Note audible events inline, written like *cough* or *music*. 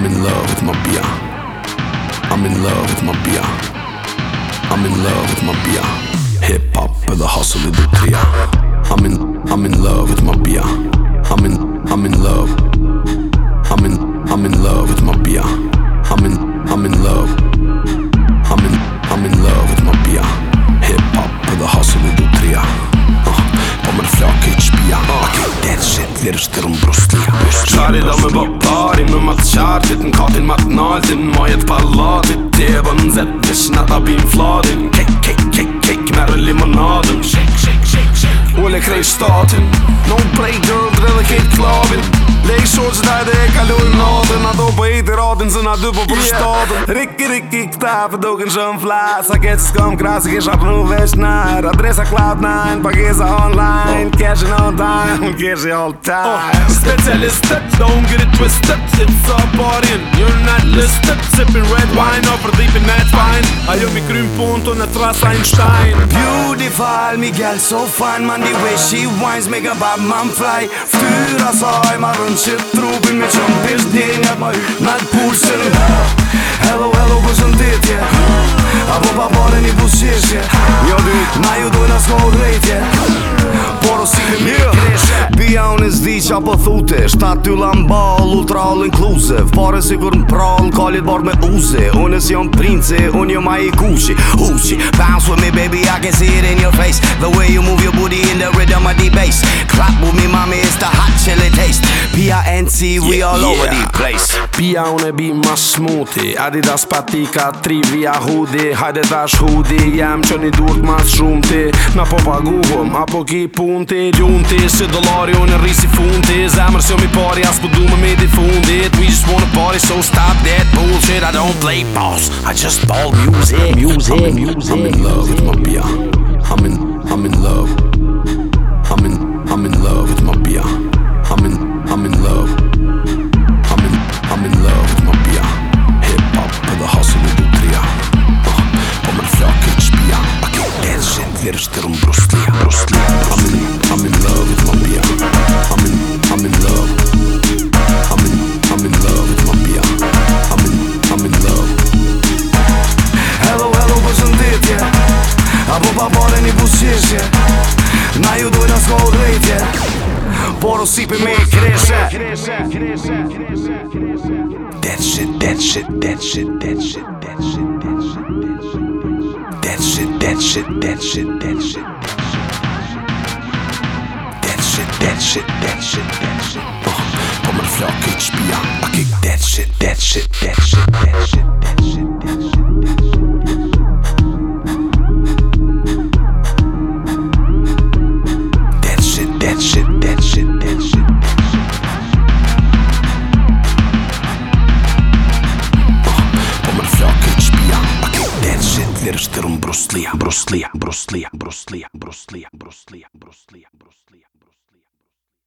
I'm in love with my bia I'm in love with my bia I'm in love with my bia Hip hop edhe hustle i du tria I'm in, I'm in love with my bia I'm in, I'm in love. I'm in, I'm in love with my bia I'm in, I'm in love. I'm in, I'm in love with my bia Hip hop edhe hustle i du tria uh, flake i qpia uh, okay, That shit, lirë shtërëm bruslia Qari da me Në më të qartit, në katin më të naltin Në majet palatit, tjebë në zetë Vesh në ta bim fladin. Kek, kek, kek, kek, merë limonadin Shek, shek, shek, shek. Ule krej shtatin Në no prej dëndre dhe kejt klavin. Lej shoqë dajde e kaloj më beter raten sie nach Dübel vom Staden. Ricky, Ricky, Ktaf, du kannst schon Flass. Ak jetzt komm, krass, ich hab nur West nahe. Adresse Cloud 9, Pagesa online. Cash in all time, *laughs* cash in all time. Oh, specialist, don't get it twisted. It's a party you're not listed. Sipping red wine, over deep in that fine. Are mi krym pun të në tras Einstein. Beautiful, Miguel so fine Man the way she whines make a bad man fly. Ftyra saj ma rën qit trupin Me qëm pish djenjat ma hyt nalt pulsin Hello, hello, përshëndetje Apo pa pare një busqeshje Jo dy, na ju dojna s'ko drejtje Por o si me yeah. Unë e zdi qa po thute ty lamball, ultra all inclusive Pare sigur në prall, kallit bar me uzi Unë si jom princi, unë jom a i kuqi Uqi, bounce with me baby, I can see it in your face. The way you move P-I-N-T, we all over the place. Pia unë e bi ma smuti Adidas patika, tri via hudi Hajde tash hudi, jam që një durk ma shumë ti. Na po paguhëm, apo ki pun ti Ljunti, si dolari unë e risi fundi Zemër si o mi pari, as po du me me di fundit. We just wanna party, so stop that bullshit. I don't play boss, I just ball music. Music, I'm in, music I'm in love with my bia I'm in, I'm in love bavore një buqishje Na ju dujna s'ko u drejtje Por usipi me i kreshe That shit, that shit, that shit, that shit, that shit, that shit, that shit That shit, that shit, that shit, that shit That shit, that shit, that shit, that shit a bruslia Bruslia, bruslia, bruslia, bruslia, bruslia, bruslia, bruslia